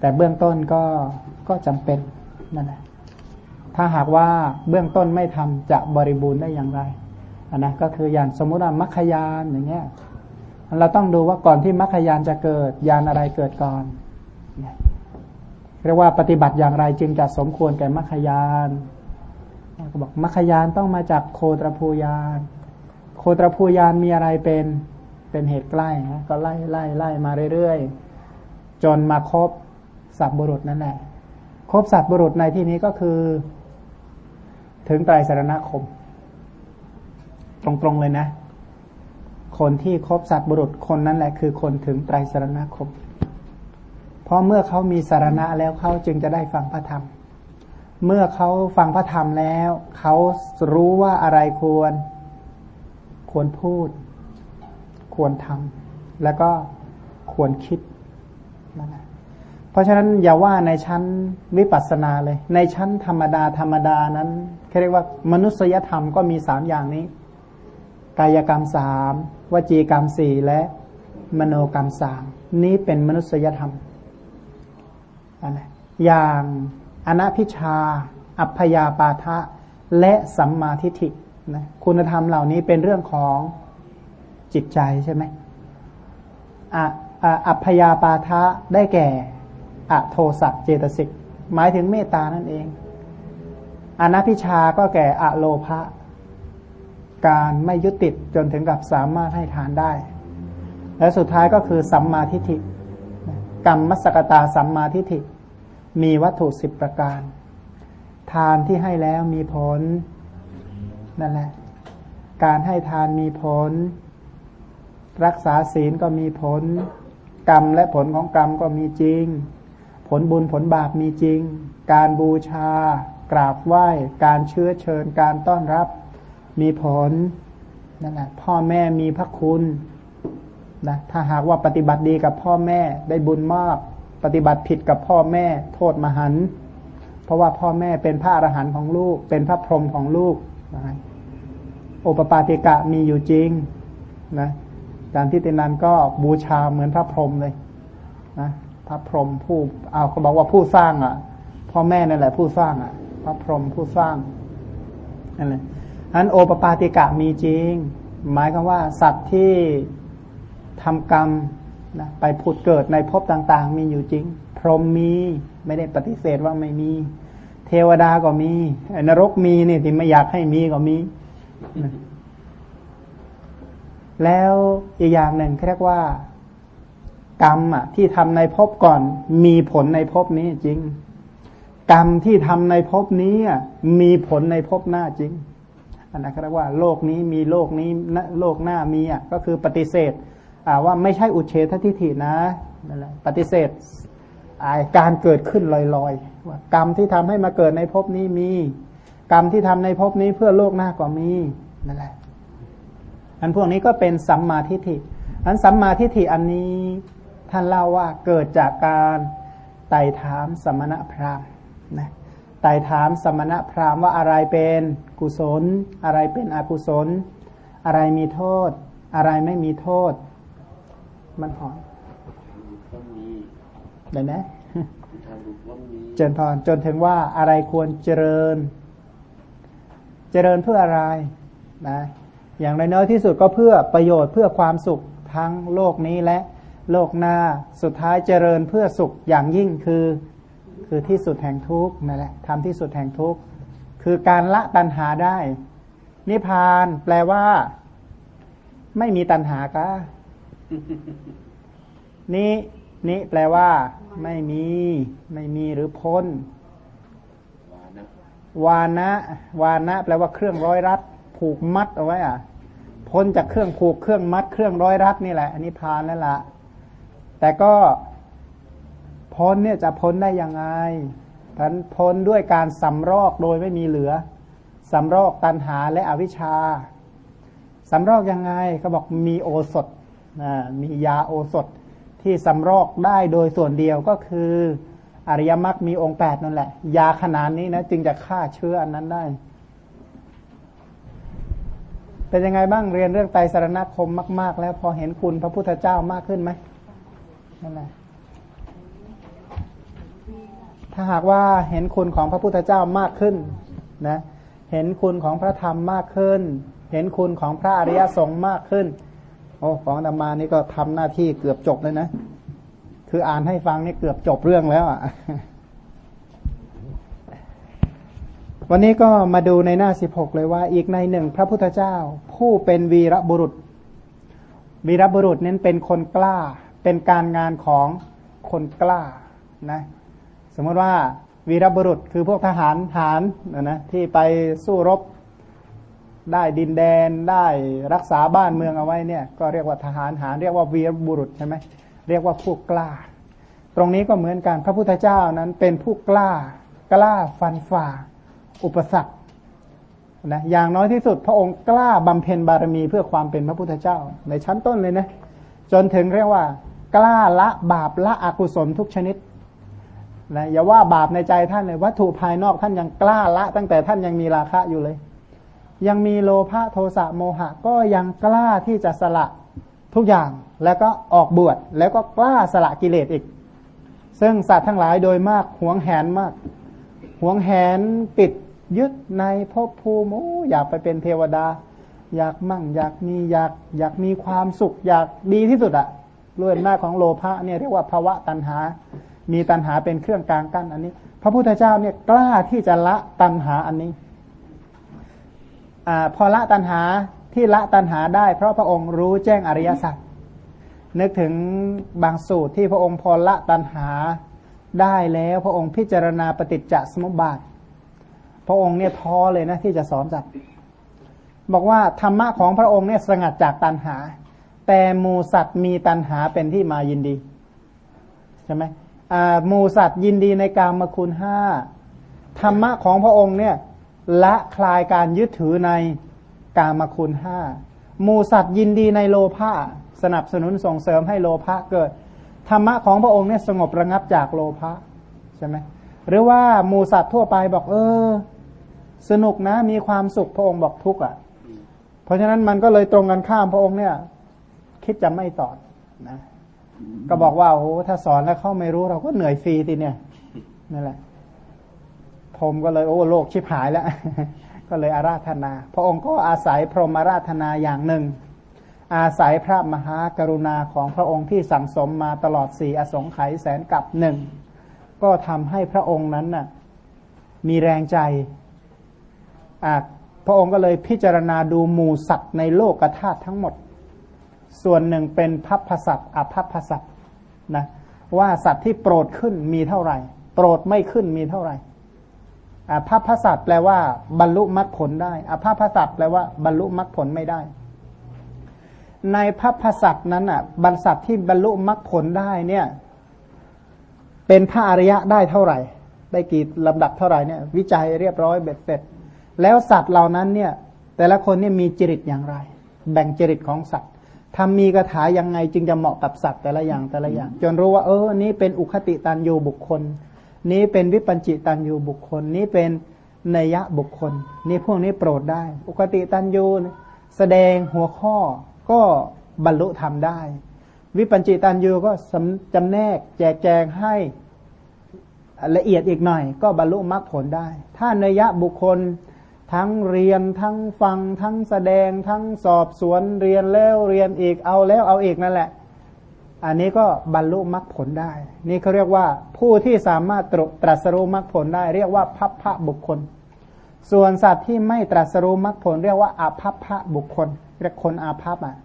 แต่เบื้องต้นก็ก็จำเป็นนั่นแหละถ้าหากว่าเบื้องต้นไม่ทำจะบริบูรณ์ได้อย่างไรอันนะก็คืออย่างสมมุติว่ามัคคยานอย่างเงี้ยเราต้องดูว่าก่อนที่มัคคยานจะเกิดยานอะไรเกิดก่อนเรียกว่าปฏิบัติอย่างไรจึงจะสมควรแก่มัคคยานก็บอกมัคคยานต้องมาจากโคตรภูยาน โคตรภูยานมีอะไรเป็นเป็นเหตุใกล้นะก็ไล่ไล่ไล่มาเรื่อยๆ จนมาครบ สัตบุรุษนั่นแหละครบสัตบุรุษในที่นี้ก็คือ ถึงไตรสารณคม ตรงๆเลยนะ คนที่ครบสัตบุรุษคนนั้นแหละ คือคนถึงไตรสารณคม เพราะเมื่อเขามีสารณะแล้วเขาจึงจะได้ฟังพระธรรม เมื่อเขาฟังพระธรรมแล้วเขารู้ว่าอะไรควร ควรพูด ควรทำแล้วก็ควรคิดนั่นแหละ เพราะฉะนั้นอย่าว่าในชั้นวิปัสสนาเลย ในชั้นธรรมดาธรรมดานั้นเรียกว่ามนุษยธรรมก็มีสามอย่างนี้ กายกรรมสามวจีกรรมสี่และมโนกรรมสามนี้เป็นมนุษยธรรมอะไรอย่างอนัพิชา อัพยาปาทะ และสัมมาทิฏฐินะคุณธรรมเหล่านี้เป็นเรื่องของจิตใจใช่ไหมอัพยาปาทะได้แก่ อโทสะเจตสิก หมายถึงเมตตานั่นเองอนัพิชาก็แก่อโลภะการไม่ยึดติดจนถึงกับสามารถให้ทานได้ และสุดท้ายก็คือสัมมาทิฏฐิกรรมมัสกตาสัมมาทิฏฐิ มีวัตถุสิบประการ ทานที่ให้แล้วมีผลนั่นแหละ การให้ทานมีผล รักษาศีลก็มีผล กรรมและผลของกรรมก็มีจริง ผลบุญผลบาปมีจริง การบูชา กราบไหว้ การเชื้อเชิญ การต้อนรับ มีผลนั่นแหละพ่อแม่มีพระคุณนะถ้าหากว่าปฏิบัติดีกับพ่อแม่ได้บุญมาก ปฏิบัติผิดกับพ่อแม่ โทษมหันเพราะว่าพ่อแม่เป็นพระอรหันต์ของลูก เป็นพระพรหมของลูกนะโอปปาติกะมีอยู่จริงนะการที่ตินันก็บูชาเหมือนพระพรหมเลยนะ พระพรหมผู้เอาเขาบอกว่าผู้สร้างอะพ่อแม่นั่นแหละผู้สร้างอะ พระพรหมผู้สร้างนั่นแหละนั้นโอปปาติกะมีจริง หมายก็ว่าสัตว์ที่ทำกรรมนะไปผุดเกิดในภพต่าง ๆ มีอยู่จริง พรหมมีไม่ได้ปฏิเสธว่าไม่มี เทวดาก็มีนรกมีนี่ที่ไม่อยากให้มีก็มี แล้วอีกอย่างหนึ่งเรียกว่า กรรมอะที่ทำในภพก่อนมีผลในภพนี้จริง กรรมที่ทำในภพนี้มีผลในภพหน้าจริงอันนั้นเรียกว่าโลกนี้มีโลกนี้โลกหน้ามีอะก็คือปฏิเสธว่าไม่ใช่อุเฉททิฏฐินะนั่นแหละปฏิเสธการเกิดขึ้นลอยๆว่ากรรมที่ทำให้มาเกิดในภพนี้มี กรรมที่ทำในภพนี้เพื่อโลกหน้าก็มีนั่นแหละอันพวกนี้ก็เป็นสัมมาทิฏฐิอันสัมมาทิฏฐิอันนี้ ท่านเล่าว่าเกิดจากการไต่ถามสมณพราหมณ์นะไต่ถามสมณพราหมณ์ว่าอะไรเป็นกุศล อะไรเป็นอกุศล อะไรมีโทษ อะไรไม่มีโทษ มันหอนเดี๋ยวนะเจนพรจนถึงว่าอะไรควรเจริญ เจริญเพื่ออะไรนะอย่างน้อยที่สุดก็เพื่อประโยชน์เพื่อความสุขทั้งโลกนี้และ โลกหน้าสุดท้ายเจริญเพื่อสุขอย่างยิ่งคือ คือที่สุดแห่งทุกข์นั่นแหละทำที่สุดแห่งทุกข์คือการละตัณหาได้ นิพพานแปลว่า ไม่มีตัณหากะนี้นี้แปลว่า ไม่มี ไม่มีหรือพ้น วานะ วานะ แปลว่าเครื่องร้อยรัด ผูกมัดเอาไว้อะ พ้นจากเครื่องผูกเครื่องมัด เครื่องร้อยรัดนี่แหละอันนี้พานนั่นแหละ แต่ก็พ้นเนี่ยจะพ้นได้ยังไงท่านพ้นด้วยการสำรอกโดยไม่มีเหลือสำรอกตัณหาและอวิชชาสำรอกยังไงเขาบอกมีโอสถมียาโอสถที่สำรอกได้โดยส่วนเดียวก็คืออริยมรรคมีองค์แปดนั่นแหละ ยาขนาดนี้นะจึงจะฆ่าเชื้ออันนั้นได้ เป็นยังไงบ้างเรียนเรื่องไตรสรณคมมาก ๆ แล้วพอเห็นคุณพระพุทธเจ้ามากขึ้นไหม นั่นแหละถ้าหากว่าเห็นคุณของพระพุทธเจ้ามากขึ้นนะเห็นคุณของพระธรรมมากขึ้น เห็นคุณของพระอริยสงฆ์มากขึ้น โอ้ของธรรมานี่ก็ทำหน้าที่เกือบจบเลยนะ คืออ่านให้ฟังนี่เกือบจบเรื่องแล้วอะวันนี้ก็มาดูในหน้าสิบหกเลยว่า อีกในหนึ่งพระพุทธเจ้า ผู้เป็นวีรบุรุษ วีรบุรุษนั้นเป็นคนกล้า เป็นการงานของคนกล้านะสมมติว่าวีรบุรุษคือพวกทหารฐานนะนะที่ไปสู้รบได้ดินแดนได้รักษาบ้านเมืองเอาไว้เนี่ยก็เรียกว่าทหารหารเรียกว่าวีรบุรุษใช่ไหมเรียกว่าผู้กล้า ตรงนี้ก็เหมือนกันพระพุทธเจ้านั้นเป็นผู้กล้ากล้าฟันฝ่า อุปสรรคนะอย่างน้อยที่สุดพระองค์กล้าบำเพ็ญบารมีเพื่อความเป็นพระพุทธเจ้า ในชั้นต้นเลยนะจนถึงเรียกว่า กล้าละบาปละอกุศลทุกชนิดนะอย่าว่าบาปในใจท่านเลยวัตถุภายนอกท่านยังกล้าละ ตั้งแต่ท่านยังมีราคะอยู่เลย ยังมีโลภะโทสะโมหะ ก็ยังกล้าที่จะสละทุกอย่างแล้วก็ออกบวชแล้วก็กล้าสละกิเลสอีก ซึ่งสัตว์ทั้งหลายโดยมากหวงแหนมากหวงแหนปิดยึดในภพภูมิอยากไปเป็นเทวดา อยากมั่ง อยากมีอยากอยากมีความสุข อยากดีที่สุดอะ เรื่องหน้าของโลภะเนี่ยเรียกว่าภาวะตัณหา มีตัณหาเป็นเครื่องกลางกั้นอันนี้ พระพุทธเจ้าเนี่ยกล้าที่จะละตัณหาอันนี้อพอละตัณหาที่ละตัณหาได้ เพราะพระองค์รู้แจ้งอริยสัจนึกถึงบางสูตรที่พระองค์พอละตัณหาได้แล้วพระองค์พิจารณาปฏิจจสมุปบาท พระองค์เนี่ยท้อเลยนะที่จะสอนสัตว์บอกว่าธรรมะของพระองค์เนี่ยสงัดจากตัณหา แต่มูสัตว์มีตัณหาเป็นที่มายินดีใช่ไหมหมูสัตว์ยินดีในกามคุณห้าธรรมะของพระองค์เนี่ยละคลายการยึดถือในกามคุณห้าหมูสัตว์ยินดีในโลภะสนับสนุนส่งเสริมให้โลภะเกิด ธรรมะของพระองค์เนี่ยสงบระงับจากโลภะใช่ไหมหรือว่าหมูสัตว์ทั่วไปบอกเออ สนุกนะมีความสุขพระองค์บอกทุกข์อะ เพราะฉะนั้นมันก็เลยตรงกันข้ามพระองค์เนี่ย คิดจะไม่สอนนะ ก็บอกว่าโอ้ถ้าสอนแล้วเขาไม่รู้เราก็เหนื่อยฟรีทีเนี่ยนั่นแหละ ผมก็เลยโอ้โลกชิบหายแล้ว ก็เลยอาราธนา พระองค์ก็อาศัยพรหมอาราธนาอย่างหนึ่ง อาศัยพระมหากรุณาของพระองค์ที่สั่งสมมาตลอดสี่อสงไขยแสนกับหนึ่งก็ทำให้พระองค์นั้นน่ะ มีแรงใจพระองค์ก็เลยพิจารณาดูหมู่สัตว์ในโลกธาตุทั้งหมด ส่วนหนึ่งเป็นพัพพสัตอภัพพสัตนะว่าสัตว์ที่โปรดขึ้นมีเท่าไหร่ โปรดไม่ขึ้นมีเท่าไหร่อภัพพสัตแปลว่า บรรลุมรรคผลได้ อภัพพสัตแปลว่าบรรลุมรรคผลไม่ได้ ในพัพพสัตนั้นอะบรรสัตที่บรรลุมรรคผลได้เนี่ย เป็นพระอริยะได้เท่าไหร่ ได้กี่ลำดับเท่าไหร่เนี่ย วิจัยเรียบร้อยเบ็ดเสร็จ แล้วสัตว์เหล่านั้นเนี่ย แต่ละคนเนี่ยมีจริตอย่างไร แบ่งจริตของสัตว์ ทำมีคาถายังไงจึงจะเหมาะกับสัตว์แต่ละอย่างแต่ละอย่าง จนรู้ว่า เออนี้เป็นอุคติตันยูบุคคล นี้เป็นวิปัญจิตันยูบุคคล นี้เป็นเนยะบุคคล นี่พวกนี้โปรดได้ อุคติตันยูแสดงหัวข้อก็บรรลุทำได้ วิปัญจิตันยูก็จำแนกแจกแจงให้ละเอียดอีกหน่อย ก็บรรลุมรรคผลได้ ถ้าเนยะบุคคล ทั้งเรียนทั้งฟังทั้งแสดงทั้งสอบสวนเรียนแล้วเรียนอีกเอาแล้วเอาอีกนั่นแหละ อันนี้ก็บรรลุมรรคผลได้ นี่เขาเรียกว่าผู้ที่สามารถตรัสรู้มรรคผลได้ เรียกว่าพัพพะบุคคล ส่วนสัตว์ที่ไม่ตรัสรู้มรรคผล เรียกว่าอาภัพพะบุคคลเรียกคนอาภัพอะ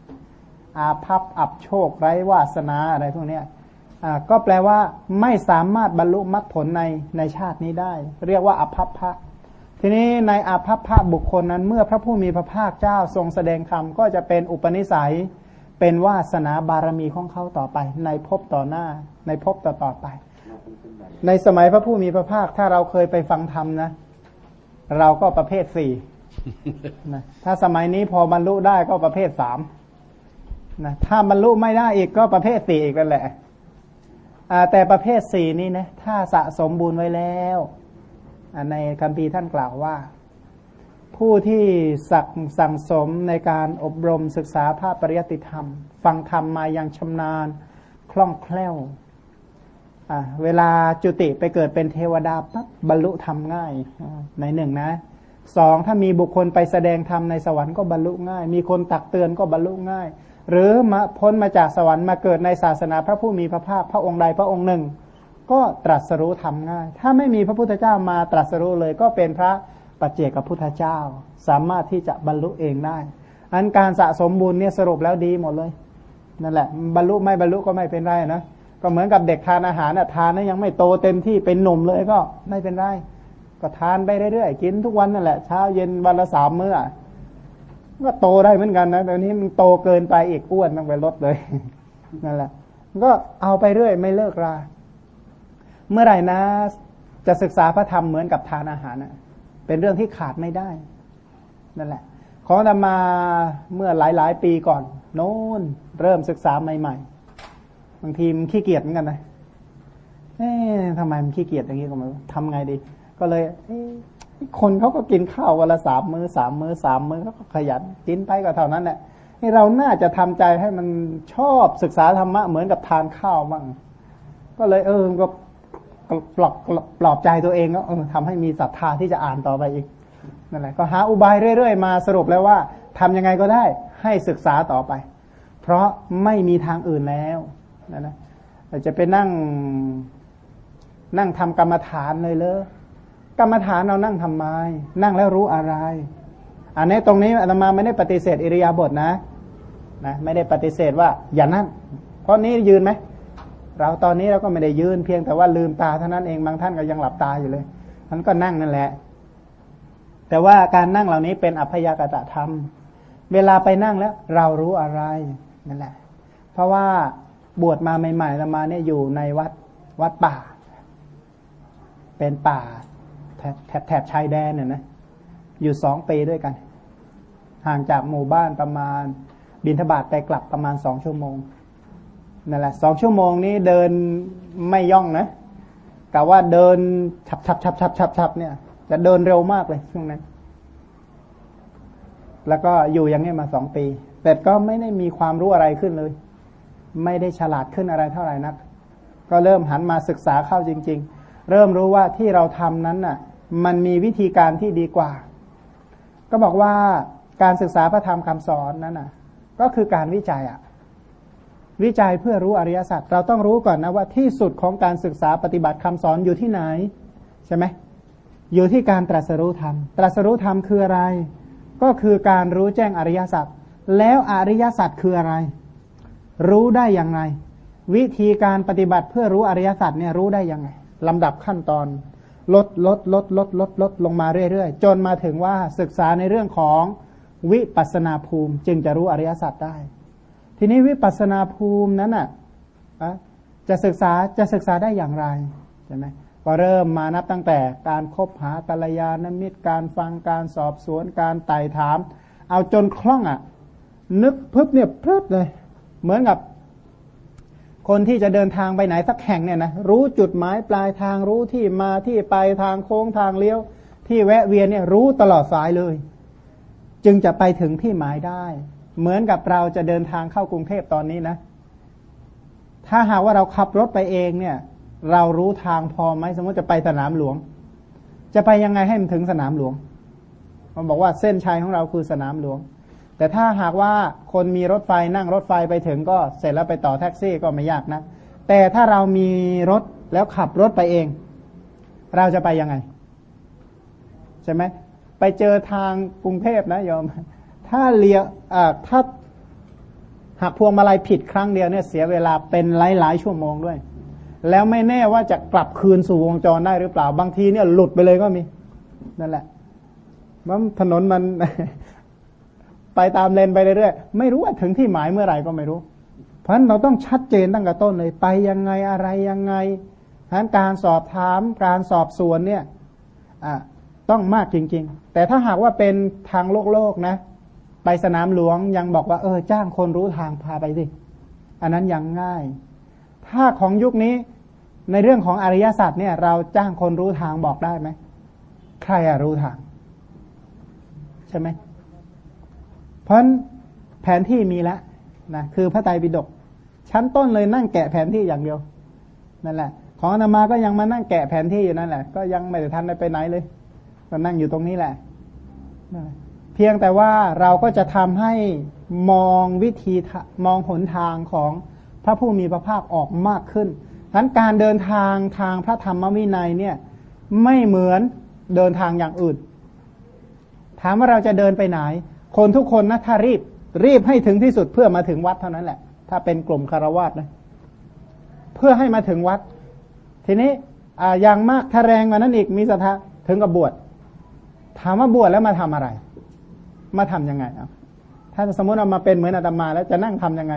อาภัพอับโชคไร้วาสนาอะไรพวกนี้อ่าก็แปลว่าไม่สามารถบรรลุมรรคผลในในชาตินี้ได้ เรียกว่าอภัพพะ ทีนี้ในอาภัพพระบุคคลนั้น เมื่อพระผู้มีพระภาคเจ้าทรงแสดงธรรมก็จะเป็นอุปนิสัยเป็นวาสนาบารมีของเขาต่อไป ในภพต่อหน้า ในภพต่อต่อไป ในสมัยพระผู้มีพระภาคถ้าเราเคยไปฟังธรรมนะ เราก็ประเภทสี่นะถ้าสมัยนี้พอบรรลุได้ก็ประเภทสามนะถ้าบรรลุไม่ได้อีกก็ประเภทสี่อีกนั่นแหละแต่ประเภทสี่นี้นะถ้าสะสมบุญไว้แล้ว ในคำพีท่านกล่าวว่า ผู้ที่สักสั่งสมในการอบรมศึกษาภาพปริยติธรรม ฟังธรรมมาอย่างชำนาญ คล่องแคล่วเวลาจุติไปเกิดเป็นเทวดาปั๊บบรรลุธรรมง่ายในหนึ่งนะสองถ้ามีบุคคลไปแสดงธรรมในสวรรค์ก็บรรลุง่าย มีคนตักเตือนก็บรรลุง่าย หรือมาพ้นมาจากสวรรค์มาเกิดในศาสนาพระผู้มีพระภาคพระองค์ใดพระองค์หนึ่ง ก็ตรัสรู้ทำง่าย ถ้าไม่มีพระพุทธเจ้ามาตรัสรู้เลย ก็เป็นพระปัจเจกพุทธเจ้า สามารถที่จะบรรลุเองได้ อันการสะสมบุญเนี่ยสรุปแล้วดีหมดเลย นั่นแหละ บรรลุไม่บรรลุก็ไม่เป็นไรนะ ก็เหมือนกับเด็กทานอาหารนะทานนะยังไม่โตเต็มที่เป็นหนุ่มเลยก็ไม่เป็นไร ก็ทานไปเรื่อยๆกินทุกวันนั่นแหละเช้าเย็นวันละสามมื้อก็โตได้เหมือนกันนะแต่นี้มันโตเกินไปอีกอ้วนต้องไปลดเลยนั่นแหละ ก็เอาไปเรื่อยไม่เลิกรา เมื่อไหร่นะ จะศึกษาพระธรรมเหมือนกับทานอาหารนะเป็นเรื่องที่ขาดไม่ได้นั่นแหละ ของธรรมาเมื่อหลายๆ ปีก่อน โน้นเริ่มศึกษาใหม่ ๆ บางทีมันขี้เกียจเหมือนกันนะเอ๊ะทำไมมันขี้เกียจอย่างนี้ก็ไม่รู้ทำไงดี ก็เลยคนเขาก็กินข้าววันละสามมือ้อสามมือ้อสามมื้อเขาก็ขยันกินไปก็เท่านั้นแหละให้เราน่าจะทำใจให้มันชอบศึกษาธรรมะเหมือนกับทานข้าวบ้างก็เลยเออก็ ปลอบปลอบใจตัวเองก็เออทำให้มีศรัทธาที่จะอ่านต่อไปอีกนั่นแหละก็หาอุบายเรื่อยๆมาสรุปแล้วว่าทำยังไงก็ได้ให้ศึกษาต่อไป เพราะไม่มีทางอื่นแล้วนะนแหละจะไปนั่งนั่งทำกรรมฐานเลยเลยกรรมฐานเรานั่งทำไม นั่งแล้วรู้อะไร อันนี้ตรงนี้อาตมาไม่ได้ปฏิเสธอิริยาบถนะนะ ไม่ได้ปฏิเสธว่าอย่านั่งเพราะนี้ยืนไหม เราตอนนี้เราก็ไม่ได้ยืนเพียงแต่ว่าลืมตาเท่านั้นเองบางท่านก็ยังหลับตาอยู่เลยมันก็นั่งนั่นแหละ แต่ว่าการนั่งเหล่านี้เป็นอัพยากตะธรรม เวลาไปนั่งแล้ว เรารู้อะไรนั่นแหละ เพราะว่าบวชมาใหม่ๆเรามาเนี่ยอยู่ในวัดวัดป่า เป็นป่าแถบแถบชายแดนเนี่ยนะอยู่สองปีด้วยกัน ห่างจากหมู่บ้านประมาณบินทบาทไปกลับประมาณสองชั่วโมง นั่นแหละสองชั่วโมงนี้เดินไม่ย่องนะกะว่าเดินฉับฉับฉับฉับฉับฉับเนี่ยจะเดินเร็วมากเลยช่วงนั้น แล้วก็อยู่อย่างนี้มาสองปี แต่ก็ไม่ได้มีความรู้อะไรขึ้นเลย ไม่ได้ฉลาดขึ้นอะไรเท่าไหร่นัก ก็เริ่มหันมาศึกษาเข้าจริง ๆ เริ่มรู้ว่าที่เราทำนั้นน่ะ มันมีวิธีการที่ดีกว่า ก็บอกว่าการศึกษาพระธรรมคำสอนนั้นน่ะ ก็คือการวิจัยอะ วิจัยเพื่อรู้อริยสัจเราต้องรู้ก่อนนะว่าที่สุดของการศึกษาปฏิบัติคำสอนอยู่ที่ไหน ใช่ไหมอยู่ที่การตรัสรู้ธรรม ตรัสรู้ธรรมคืออะไร ก็คือการรู้แจ้งอริยสัจแล้วอริยสัจคืออะไร รู้ได้อย่างไร วิธีการปฏิบัติเพื่อรู้อริยสัจเนี่ยรู้ได้ยังไงลำดับขั้นตอน ลดลดลดลดลดลดลงมาเรื่อยๆ จนมาถึงว่าศึกษาในเรื่องของวิปัสนาภูมิจึงจะรู้อริยสัจได้ ทีนี้วิปัสนาภูมินั้นอะจะศึกษาจะศึกษาได้อย่างไรใช่ไหมก็เริ่มมานับตั้งแต่การคบหากัลยาณมิตรการฟังการสอบสวนการไต่ถาม เอาจนคล่องอะ นึกพึบเนี่ยพึบเลย เหมือนกับ คนที่จะเดินทางไปไหนสักแห่งเนี่ยนะรู้จุดหมายปลายทางรู้ที่มาที่ไปทางโค้งทางเลี้ยว ที่แวะเวียนเนี่ยรู้ตลอดสายเลย จึงจะไปถึงที่หมายได้ เหมือนกับเราจะเดินทางเข้ากรุงเทพตอนนี้นะ ถ้าหากว่าเราขับรถไปเองเนี่ย เรารู้ทางพอไหมสมมติจะไปสนามหลวง จะไปยังไงให้มันถึงสนามหลวง มันบอกว่าเส้นชัยของเราคือสนามหลวง แต่ถ้าหากว่าคนมีรถไฟนั่งรถไฟไปถึงก็เสร็จแล้วไปต่อแท็กซี่ก็ไม่ยากนะ แต่ถ้าเรามีรถแล้วขับรถไปเอง เราจะไปยังไง ใช่ไหมไปเจอทางกรุงเทพนะโยม ถ้าเลียถ้าหักพวงมาลัยผิดครั้งเดียวเนี่ยเสียเวลาเป็นหลายหลายชั่วโมงด้วย แล้วไม่แน่ว่าจะกลับคืนสู่วงจรได้หรือเปล่า บางทีเนี่ยหลุดไปเลยก็มี นั่นแหละมันถนนมัน ไปตามเลนไปเรื่อยๆไม่รู้ว่าถึงที่หมายเมื่อไหร่ก็ไม่รู้ เพราะฉะนั้นเราต้องชัดเจนตั้งแต่ต้นเลย ไปยังไงอะไรยังไงทั้นการสอบถามการสอบสวนเนี่ยต้องมากจริง ๆ แต่ถ้าหากว่าเป็นทางโลกโลกนะ ไปสนามหลวงยังบอกว่า เออ จ้างคนรู้ทางพาไปสิ อันนั้นยังง่าย ถ้าของยุคนี้ในเรื่องของอริยสัจเนี่ย เราจ้างคนรู้ทางบอกได้ไหมใครอะรู้ทาง ใช่ไหมเพราะแผนที่มีแล้วนะคือพระไตรปิฎกชั้นต้นเลยนั่งแกะแผนที่อย่างเดียวนั่นแหละ ของอนามาก็ยังมานั่งแกะแผนที่อยู่นั่นแหละ ก็ยังไม่ได้ทันได้ไปไหนเลย ก็นั่งอยู่ตรงนี้แหละ เพียงแต่ว่าเราก็จะทำให้มองวิธีมองหนทางของพระผู้มีพระภาคออกมากขึ้นทั้นการเดินทางทางพระธรรมวินัยเนี่ยไม่เหมือนเดินทางอย่างอื่น ถามว่าเราจะเดินไปไหน คนทุกคนนะถ้ารีบรีบให้ถึงที่สุดเพื่อมาถึงวัดเท่านั้นแหละ ถ้าเป็นกลุ่มคารวาสนะเพื่อให้มาถึงวัด ทีนี้ออย่างมากถ้าแรงกว่านั้นอีกมีสัทธาถึงกับบวชถามว่าบวชแล้วมาทำอะไร มาทํำยังไงอะถ้าสมมติเรามาเป็นเหมือนอาตมาแล้วจะนั่งทํำยังไง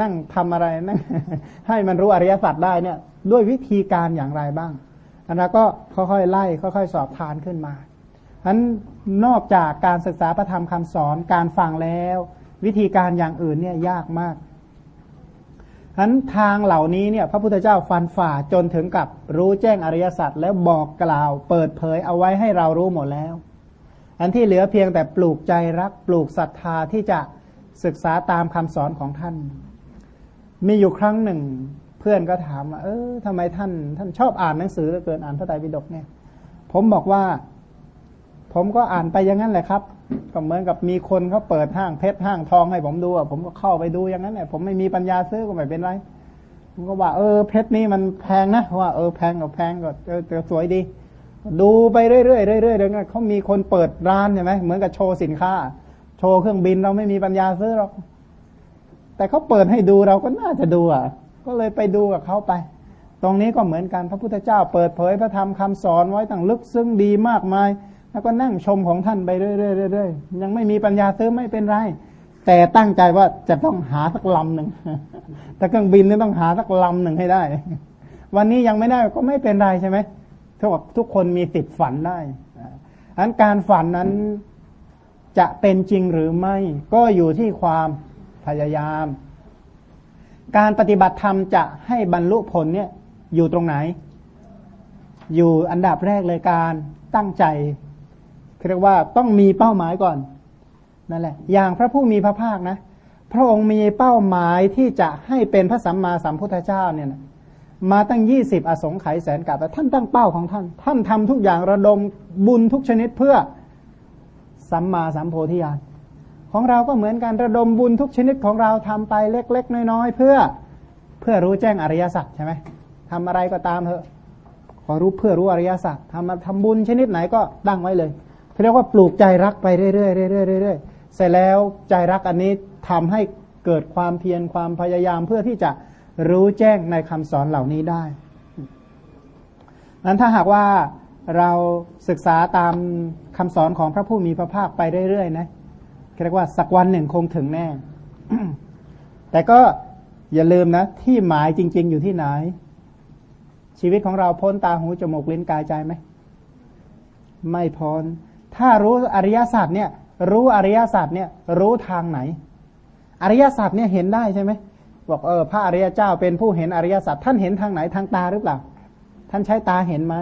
นั่งทำอะไรนั่งให้มันรู้อริยสัจได้เนี่ย ด้วยวิธีการอย่างไรบ้างอันนั้นก็ค่อยๆไล่ค่อยๆ สอบทานขึ้นมาฉะนั้นนอกจากการศึกษาพระธรรมคำสอนการฟังแล้ว วิธีการอย่างอื่นเนี่ยยากมาก ฉะนั้นทางเหล่านี้เนี่ยพระพุทธเจ้าฟันฝ่าจนถึงกับรู้แจ้งอริยสัจแล้วบอกกล่าว เปิดเผยเอาไว้ให้เรารู้หมดแล้ว อันที่เหลือเพียงแต่ปลูกใจรักปลูกศรัทธาที่จะศึกษาตามคำสอนของท่าน มีอยู่ครั้งหนึ่ง เพื่อนก็ถามว่าเออทำไมท่าน ท่านชอบอ่านหนังสือเหลือเกินอ่านพระไตรปิฎกเนี่ย ผมบอกว่า ผมก็อ่านไปอย่างนั้นแหละครับ ก็เหมือนกับมีคนเขาเปิดห้างเพชรห้างทองให้ผมดูผมก็เข้าไปดูอย่างนั้นแหละผมไม่มีปัญญาซื้อก็ไม่เป็นไรผมก็ว่า เออเพชรนี่มันแพงนะว่าเออแพงกับแพงก็เออสวยดี ดูไปเรื่อยๆเรื่อยๆเรื่อยๆเขามีคนเปิดร้านใช่ไหมเหมือนกับโชว์สินค้า โชว์เครื่องบินเราไม่มีปัญญาซื้อหรอกแต่เขาเปิดให้ดูเราก็น่าจะดูอะ ก็เลยไปดูกับเขาไป ตรงนี้ก็เหมือนกันพระพุทธเจ้า เปิดเผยพระธรรมคาสอนไว้ต่างลึกซึ้งดีมากมาย แล้วก็นั่งชมของท่านไปเรื่อยๆยังไม่มีปัญญาซื้อไม่เป็นไร แต่ตั้งใจว่าจะต้องหาสักลำหนึ่งแต่เครื่องบินนี่ต้องหาสักลำหนึ่งให้ได้ วันนี้ยังไม่ได้ก็ไม่เป็นไรใช่ไหมทุกทุกคนมีติดฝันได้อันการฝันนั้นจะเป็นจริงหรือไม่ ก็อยู่ที่ความพยายาม การปฏิบัติธรรมจะให้บรรลุผลเนี่ยอยู่ตรงไหน อยู่อันดับแรกเลยการตั้งใจ เรียกว่าต้องมีเป้าหมายก่อนนั่นแหละ อย่างพระผู้มีพระภาคนะ พระองค์มีเป้าหมายที่จะให้เป็นพระสัมมาสัมพุทธเจ้าเนี่ยนะมาตั้งยี่สิบอสงไขยแสนกับแต่ท่านตั้งเป้าของท่าน ท่านทำทุกอย่างระดมบุญทุกชนิดเพื่อสัมมาสัมโพธิญาณของเราก็เหมือนกันระดมบุญทุกชนิดของเราทำไปเล็ก ๆ น้อยๆเพื่อเพื่อรู้แจ้งอริยสัจใช่ไหมทำอะไรก็ตามเถอะ ขอรู้เพื่อรู้อริยสัจทำมาทำบุญชนิดไหนก็ตั้งไว้เลย เรียกว่าปลูกใจรักไปเรื่อยๆเรื่อยๆเรื่อยๆเสร็จแล้วใจรักอันนี้ทำให้เกิดความเพียรความพยายามเพื่อที่จะรู้แจ้งในคำสอนเหล่านี้ได้นั้นถ้าหากว่าเราศึกษาตามคำสอนของพระผู้มีพระภาคไปเรื่อยๆนะเรียกว่าสักวันหนึ่งคงถึงแน่ แต่ก็อย่าลืมนะ ที่หมายจริง ๆ อยู่ที่ไหน ชีวิตของเราพ้นตาหูจมูกลิ้นกายใจไหม ไม่พ้น ถ้ารู้อริยสัจเนี่ยรู้อริยสัจเนี่ยรู้ทางไหน อริยสัจเนี่ยเห็นได้ใช่ไหมบอกเออพระอริยเจ้าเป็นผู้เห็นอริยสัจท่านเห็นทางไหนทางตาหรือเปล่า ท่านใช้ตาเห็นไหม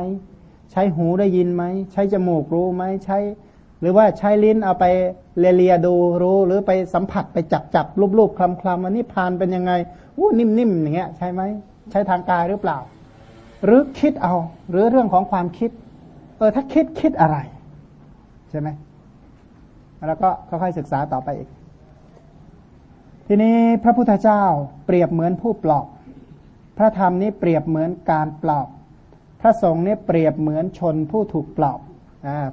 ใช้หูได้ยินไหม ใช้จมูกรู้ไหมใช้ หรือว่าใช้ลิ้นเอาไปเลเลียดูรู้หรือไปสัมผัสไปจับจับรูปรูปคลำคลำอันนี้พานเป็นยังไงอู้นิ่มนิ่มอย่างเงี้ยใช่ไหมใช้ทางกายหรือเปล่า หรือคิดเอา หรือเรื่องของความคิด เออถ้าคิดคิดอะไร ช่ไหม แล้วก็ค่อยๆศึกษาต่อไปอีก ทีนี้พระพุทธเจ้าเปรียบเหมือนผู้ปลอบพระธรรมนี้เปรียบเหมือนการปลอบพระสงฆ์นี้เปรียบเหมือนชนผู้ถูกปลอบ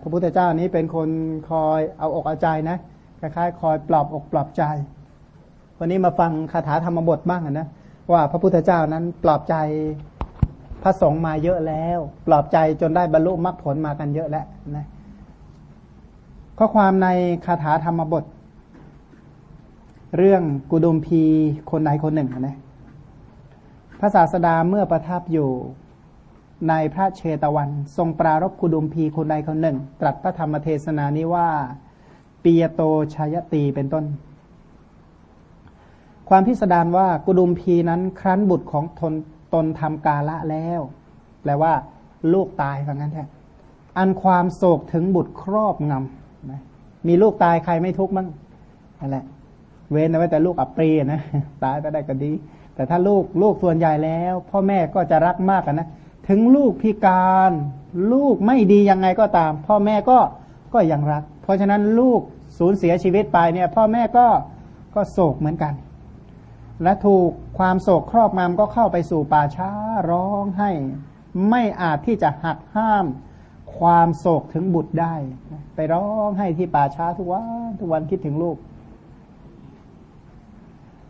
พระพุทธเจ้านี้เป็นคนคอยเอาอกเอาใจนะ คล้ายๆ คอยปลอบอกปลอบใจ วันนี้มาฟังคาถาธรรมบทบ้างนะ ว่าพระพุทธเจ้านั้นปลอบใจพระสงฆ์มาเยอะแล้ว ปลอบใจจนได้บรรลุมรรคผลมากันเยอะแล้วนะ ข้อความในคาถาธรรมบท เรื่องกุดุมพีคนใดคนหนึ่งนะพระศาสดาเมื่อประทับอยู่ในพระเชตวัน ทรงปรารบกุดุมพีคนใดคนหนึ่ง ตรัสพระธรรมเทศนานี้ว่าปียโตชายตีเป็นต้น ความพิสดารว่ากุดุมพีนั้นครั้นบุตรของตนตนทำกาละแล้ว แปลว่า ลูกตายว่างั้นแท้อันความโศกถึงบุตรครอบงำ มีลูกตายใครไม่ทุกข์บ้งนั่นแหละ เว้นไว้แต่ลูกอับปรีนะตายไปได้ก็ดี แต่ถ้าลูกลูกส่วนใหญ่แล้ว พ่อแม่ก็จะรักมากนะถึงลูกพิการ ลูกไม่ดียังไงก็ตาม พ่อแม่ก็ก็ยังรัก เพราะฉะนั้นลูกสูญเสียชีวิตไปเนี่ย พ่อแม่ก็ก็โศกเหมือนกัน และถูกความโศกครอบงำก็เข้าไปสู่ป่าช้าร้องให้ ไม่อาจที่จะหักห้าม ความโศกถึงบุตรได้ ร้องให้ที่ป่าช้าทุกวันทุกวันคิดถึงลูก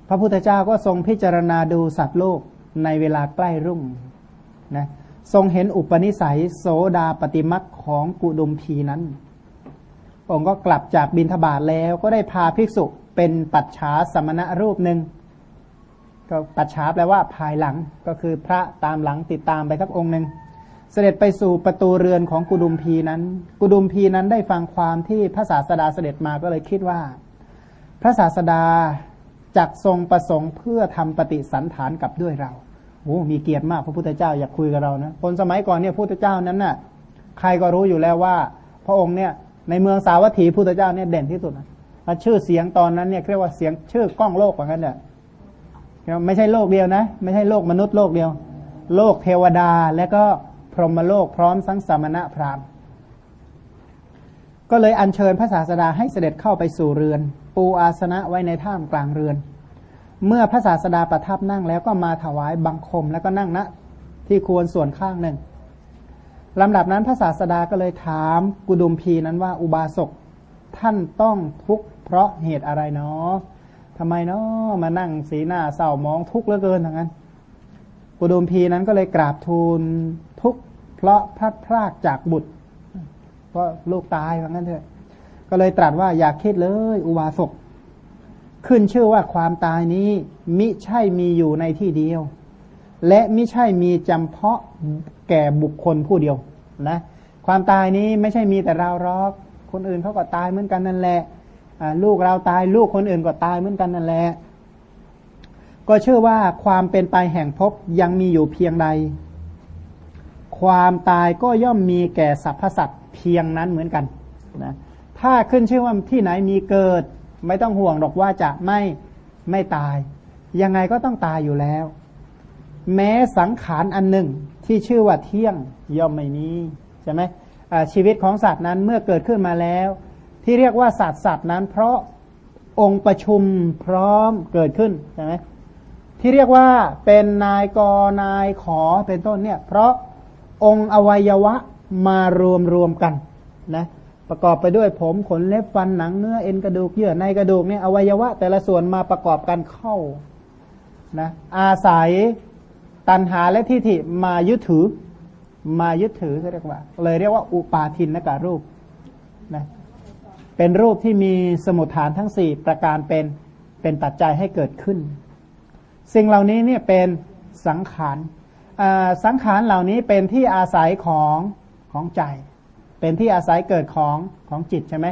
พระพุทธเจ้าก็ทรงพิจารณาดูสัตว์โลกในเวลาใกล้รุ่งนะทรงเห็นอุปนิสัยโสดาปฏิมักของกุดุมพีนั้น องค์ก็กลับจากบินทบาทแล้วก็ได้พาภิกษุเป็นปัจฉาสมณะรูปหนึ่งก็ปัจฉาแปลว่าภายหลังก็คือพระตามหลังติดตามไปสักองค์หนึ่ง เสด็จไปสู่ประตูเรือนของกุดุมพีนั้น กุดุมพีนั้นได้ฟังความที่พระศาสดาเสด็จมาก็เลยคิดว่า พระศาสดาจักทรงประสงค์เพื่อทำปฏิสันฐานกับด้วยเราโอ้มีเกียรติมากพระพุทธเจ้าอยากคุยกับเรานะคนสมัยก่อนเนี่ยพระพุทธเจ้านั้นน่ะ ใครก็รู้อยู่แล้วว่า พระองค์เนี่ยในเมืองสาวัตถีพุทธเจ้าเนี่ยเด่นที่สุดนะชื่อเสียงตอนนั้นเนี่ยเรียกว่าเสียงชื่อกล้องโลกเหมือนกันเนี่ยไม่ใช่โลกเดียวนะ ไม่ใช่โลกมนุษย์โลกเดียว โลกเทวดาและก็ พรหมโลกพร้อมสังสมณะพราหมณ์ ก็เลยอัญเชิญพระศาสดาให้เสด็จเข้าไปสู่เรือน ปูอาสนะไว้ในถ้ำกลางเรือน เมื่อพระศาสดาประทับนั่งแล้วก็มาถวายบังคมแล้วก็นั่งณนะที่ควรส่วนข้างหนึ่งลำดับนั้นพระศาสดาก็เลยถามกุดุมพีนั้นว่าอุบาสกท่านต้องทุกข์เพราะเหตุอะไรเนาะทำไมเนาะมานั่งสีหน้าเศร้ามองทุกข์เหลือเกินทั้งนั้น กุดุมพีนั้นก็เลยกราบทูล ทุกข์เพราะพลัดพรากจากบุตร เพราะลูกตายว่างั้นเถอะ ก็เลยตรัสว่าอยากคิดเลย อุบาสกขึ้นชื่อว่าความตายนี้ มิใช่มีอยู่ในที่เดียว และมิใช่มีจำเพาะแก่บุคคลผู้เดียวนะความตายนี้ไม่ใช่มีแต่เราหรอก คนอื่นเขาก็ตายเหมือนกันนั่นแหละลูกเราตายลูกคนอื่นก็ตายเหมือนกันนั่นแหละ ก็เชื่อว่าความเป็นไปแห่งภพยังมีอยู่เพียงใด ความตายก็ย่อมมีแก่สรรพสัตว์เพียงนั้นเหมือนกันนะถ้าขึ้นชื่อว่าที่ไหนมีเกิด ไม่ต้องห่วงหรอกว่าจะไม่ไม่ตาย ยังไงก็ต้องตายอยู่แล้ว แม้สังขารอันหนึ่งที่ชื่อว่าเที่ยงย่อมไม่มีใช่ไหมชีวิตของสัตว์นั้นเมื่อเกิดขึ้นมาแล้ว ที่เรียกว่าสัตว์สัตว์นั้น เพราะองค์ประชุมพร้อมเกิดขึ้นใช่ไหมที่เรียกว่าเป็นนายกนายขอเป็นต้นเนี่ย เพราะ องค์อวัยวะมารวมรวมกันนะประกอบไปด้วยผมขนเล็บฟันหนังเนื้อเอ็นกระดูกเยื่อในกระดูกเนี่ยอวัยวะ แต่ละส่วนมาประกอบกันเข้านะอาศัยตันหาและทิฏฐิมายึดถือ มายึดถือเขาเรียกว่า เลยเรียกว่าอุปาทินนกรูปนะเป็นรูปที่มีสมุทฐานทั้งสี่ประการเป็นเป็นปัจจัยให้เกิดขึ้น สิ่งเหล่านี้เนี่ยเป็นสังขาร สังขารเหล่านี้เป็นที่อาศัยของของใจ เป็นที่อาศัยเกิดของของจิตใช่ไหม